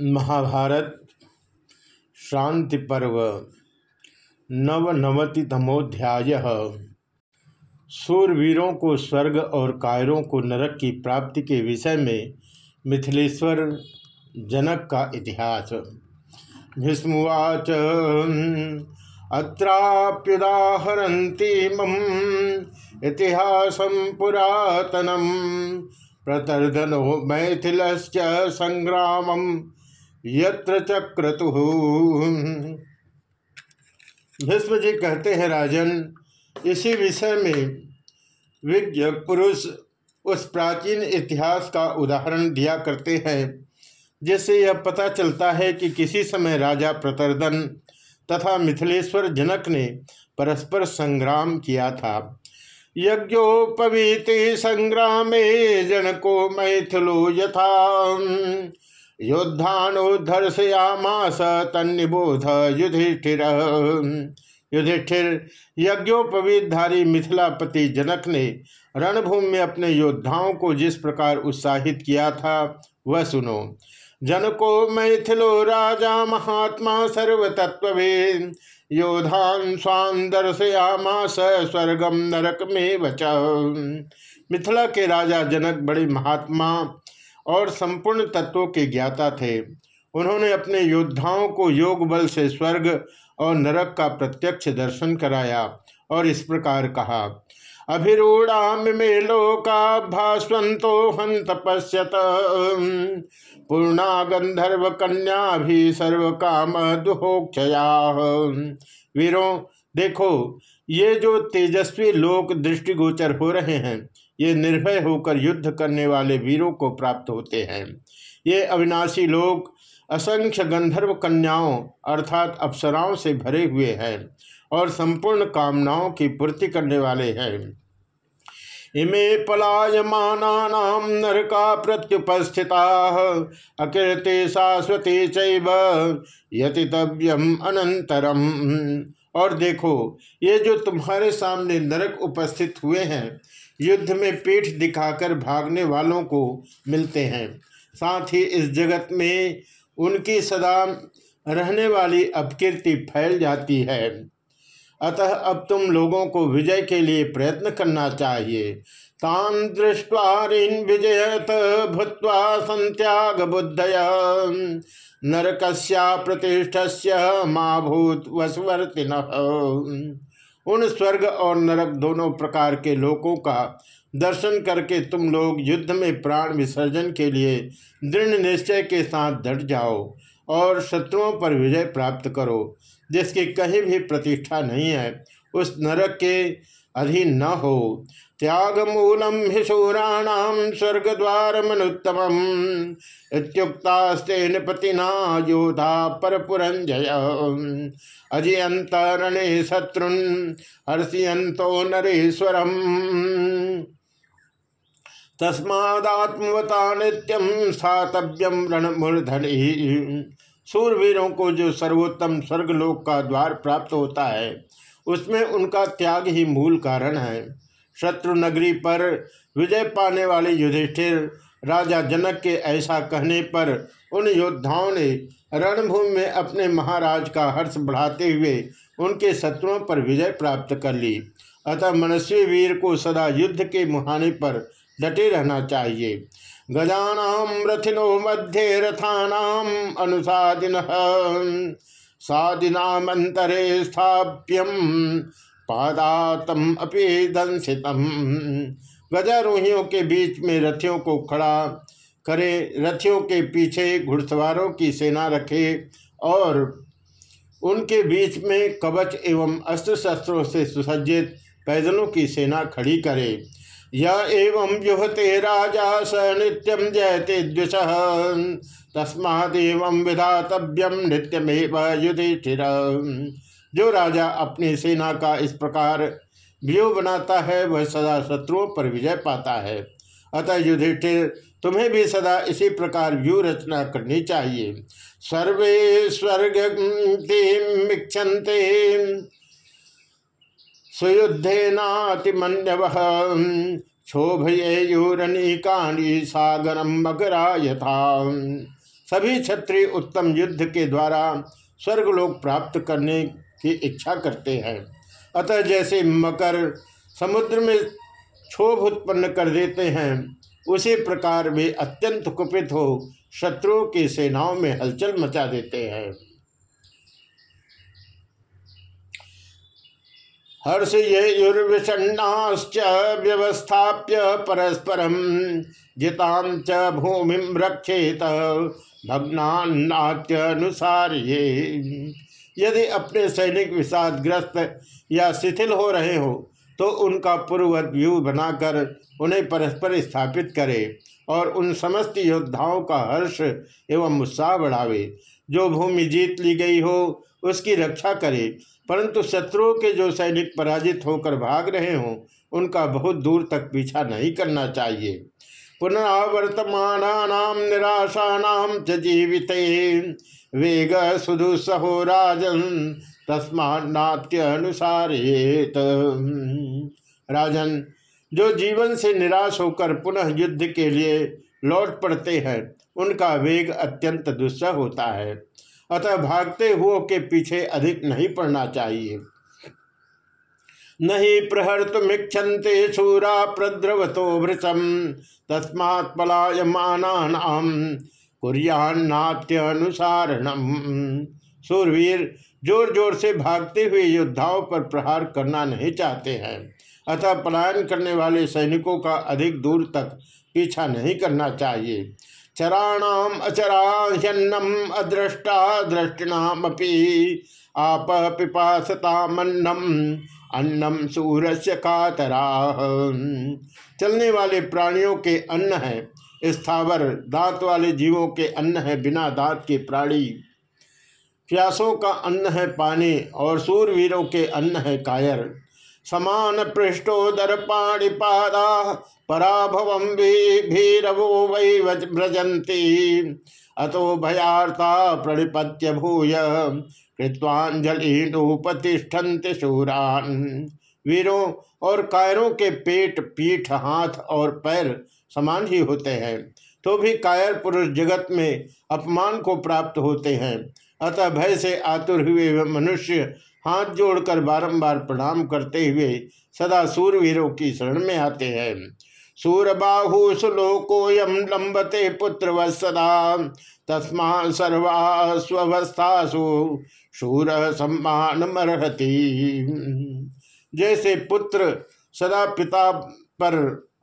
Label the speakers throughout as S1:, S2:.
S1: महाभारत शांति पर्व नवनवतितमोध्याय। सूरवीरों को स्वर्ग और कायरों को नरक की प्राप्ति के विषय में मिथिलेश्वर जनक का इतिहास। भीष्मवाच अत्राप्युदाहरती मम इतिहास पुरातनम प्रतर्धनो मैथिल संग्राम यत्र चक्रतु। भीष्म जी कहते हैं, राजन, इसी विषय में विज्ञ पुरुष उस प्राचीन इतिहास का उदाहरण दिया करते हैं, जिससे यह पता चलता है कि किसी समय राजा प्रतरदन तथा मिथिलेश्वर जनक ने परस्पर संग्राम किया था। यज्ञोपवीति संग्रामे जनको मैथिलो यथा योद्धानुधर्षयामास तन्निबोध युधिष्ठिर। युधिष्ठिर, यज्ञोपवीतधारी मिथिलापति जनक ने रणभूमि में अपने योद्धाओं को जिस प्रकार उत्साहित किया था, वह सुनो। जनको मैथिलो राजा महात्मा सर्वतत्वे योधान स्वाम दर्शयामास स्वर्गम नरक में बच मिथिला के राजा जनक बड़े महात्मा और संपूर्ण तत्वों के ज्ञाता थे। उन्होंने अपने योद्धाओं को योग बल से स्वर्ग और नरक का प्रत्यक्ष दर्शन कराया और इस प्रकार कहा अभिरूढ़ा में लोका भास्वंतो हंत पश्यत पूर्णा गंधर्व कन्या भी सर्व काम दुहोक्षया। वीरों, देखो, ये जो तेजस्वी लोक दृष्टिगोचर हो रहे हैं ये निर्भय होकर युद्ध करने वाले वीरों को प्राप्त होते हैं। ये अविनाशी लोग असंख्य गंधर्व कन्याओं अर्थात अप्सराओं से भरे हुए हैं और संपूर्ण कामनाओं की पूर्ति करने वाले हैं। इमे पलायमाना नरका प्रत्युपस्थिता अकीर्ति शाश्वती चतितव्यम अनंतरम और देखो, ये जो तुम्हारे सामने नरक उपस्थित हुए हैं युद्ध में पीठ दिखाकर भागने वालों को मिलते हैं। साथ ही इस जगत में उनकी सदा रहने वाली अपकीर्ति फैल जाती है। अतः अब तुम लोगों को विजय के लिए प्रयत्न करना चाहिए। तान दृष्टवारीन विजयत भूत्वा संत्याग बुद्धय नरकस्या प्रतिष्ठस्य माँ भूत उन स्वर्ग और नरक दोनों प्रकार के लोकों का दर्शन करके तुम लोग युद्ध में प्राण विसर्जन के लिए दृढ़ निश्चय के साथ डट जाओ और शत्रुओं पर विजय प्राप्त करो, जिसकी कहीं भी प्रतिष्ठा नहीं है। उस नरक के अधीन न हो त्याग मूलम हिशूराणाम स्वर्ग द्वार मनुत्तम इतुक्तास्ते पतिना योधा पर पुरंजय अजयंतरणे शत्रुन हर्षयंतो नरेश्वरम। तस्मात्मवता नित्यम स्थातव्यम रणमूर्धनि। सूरवीरों को जो सर्वोत्तम स्वर्गलोक का द्वार प्राप्त होता है उसमें उनका त्याग ही मूल कारण है। शत्रु नगरी पर विजय पाने वाले युधिष्ठिर, राजा जनक के ऐसा कहने पर उन योद्धाओं ने रणभूमि में अपने महाराज का हर्ष बढ़ाते हुए उनके शत्रुओं पर विजय प्राप्त कर ली। अतः मनस्वी वीर को सदा युद्ध के मुहाने पर डटे रहना चाहिए। गजानाम रथिनो मध्ये रथानाम अनुसादिन सादिनामंतरे स्थाप्यम पादातम अपि दंसितम गजारोहियों के बीच में रथियों को खड़ा करे, रथियों के पीछे घुड़सवारों की सेना रखे और उनके बीच में कवच एवं अस्त्र शस्त्रों से सुसज्जित पैदलों की सेना खड़ी करे। य एवं व्युहते राजा स नित्यम जयते द्विष। तस्मादेव विधातव्यम नित्यमेव युधिष्ठिर। जो राजा अपनी सेना का इस प्रकार व्यूह बनाता है, वह सदा शत्रुओं पर विजय पाता है। अतः युधिष्ठिर, तुम्हें भी सदा इसी प्रकार व्यू रचना करनी चाहिए। सर्वे स्वर्ग सुयुद्धेनातिमन्यव। क्षोभयूरनीकानी सागरम मकरा यथा सभी क्षत्रिय उत्तम युद्ध के द्वारा स्वर्गलोक प्राप्त करने की इच्छा करते हैं। अतः जैसे मकर समुद्र में क्षोभ उत्पन्न कर देते हैं, उसी प्रकार वे अत्यंत कुपित हो शत्रुओं की सेनाओं में हलचल मचा देते हैं। हर्ष ये युर्विषण्णाश्च व्यवस्थाप्य परस्परम जिताम च भूमि रक्षेत भग्नान्नाट्यनुसार ये यदि अपने सैनिक विषादग्रस्त या शिथिल हो रहे हो तो उनका पूर्ववत व्यू बनाकर उन्हें परस्पर स्थापित करे और उन समस्त योद्धाओं का हर्ष एवं उत्साह बढ़ावे। जो भूमि जीत ली गई हो, उसकी रक्षा करे परंतु शत्रुओं के जो सैनिक पराजित होकर भाग रहे हों, उनका बहुत दूर तक पीछा नहीं करना चाहिए। पुनरावर्तमान निराशा च जीवित। वेग सुदुसहो राजन तस्मात्यानुसारेत राजन, जो जीवन से निराश होकर पुनः युद्ध के लिए लौट पड़ते हैं, उनका वेग अत्यंत दुस्सह होता है। अतः भागते हुओं के पीछे अधिक नहीं पड़ना चाहिए। नहीं प्रहर्तुमिक्षन्ते शूरा प्रद्रवतो वृषम, तस्मात् पलायमानानाम, कुरियान्नात्यनुसारणम। सूरवीर ज़ोर ज़ोर से भागते हुए योद्धाओं पर प्रहार करना नहीं चाहते हैं। अतः पलायन करने वाले सैनिकों का अधिक दूर तक पीछा नहीं करना चाहिए। चराणाम अचराह्यन्नम अदृष्टा दृष्टिनाम आप पिपासतामन्नम अन्नम सूरस्य कातरा। चलने वाले प्राणियों के अन्न है। स्थावर, दांत वाले जीवों के अन्न है बिना दांत के प्राणी। प्यासों का अन्न है पानी और सूरवीरों के अन्न है कायर। समान पृष्ठोदर पाणिपादा पराभव भीरवो वै व्रजंती अतो भयाता प्रणिपत्य भूय कृत्वांजलि नूपतिष्ठन्त शूरान। वीरों और कायरों के पेट, पीठ, हाथ और पैर समान ही होते हैं तो भी कायर पुरुष जगत में अपमान को प्राप्त होते हैं। अतः भय से आतुर हुए मनुष्य हाथ जोड़कर बारंबार प्रणाम करते हुए सदा सूरवीरों की शरण में आते हैं। सूरबाहु सुलोकोयम लंबते पुत्र वत्सदा तस्मा सर्वा स्वस्थासु शूर सम्मान मरहती जैसे पुत्र सदा पिता पर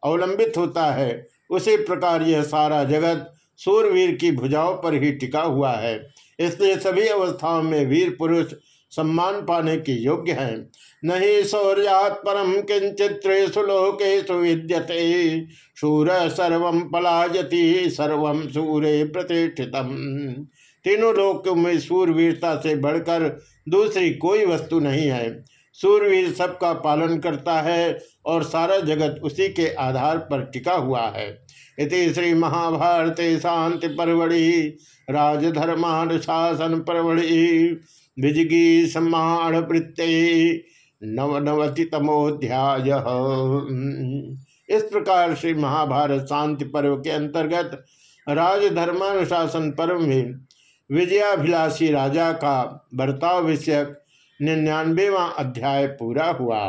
S1: अवलंबित होता है, उसी प्रकार यह सारा जगत सूरवीर की भुजाओं पर ही टिका हुआ है। इसलिए सभी अवस्थाओं में वीर पुरुष सम्मान पाने के योग्य हैं। नहीं शौर्यात परम किंचित्रेशु लोकेशु विद्यते। शूर सर्व पलायति, सर्व सूर्य प्रतिष्ठितम। तीनों लोकों में सूरवीरता से बढ़कर दूसरी कोई वस्तु नहीं है। सूरवीर सबका पालन करता है और सारा जगत उसी के आधार पर टिका हुआ है। इति श्री महाभारत शांति परवड़ी राजधर्मानुशासन परवड़ी विजगी सम्मान वृत्ते नवनवतितमोध्याय इस प्रकार से महाभारत शांति पर्व के अंतर्गत राजधर्मानुशासन पर्व में विजयाभिलाषी राजा का बर्ताव विषयक निन्यानवेवा अध्याय पूरा हुआ।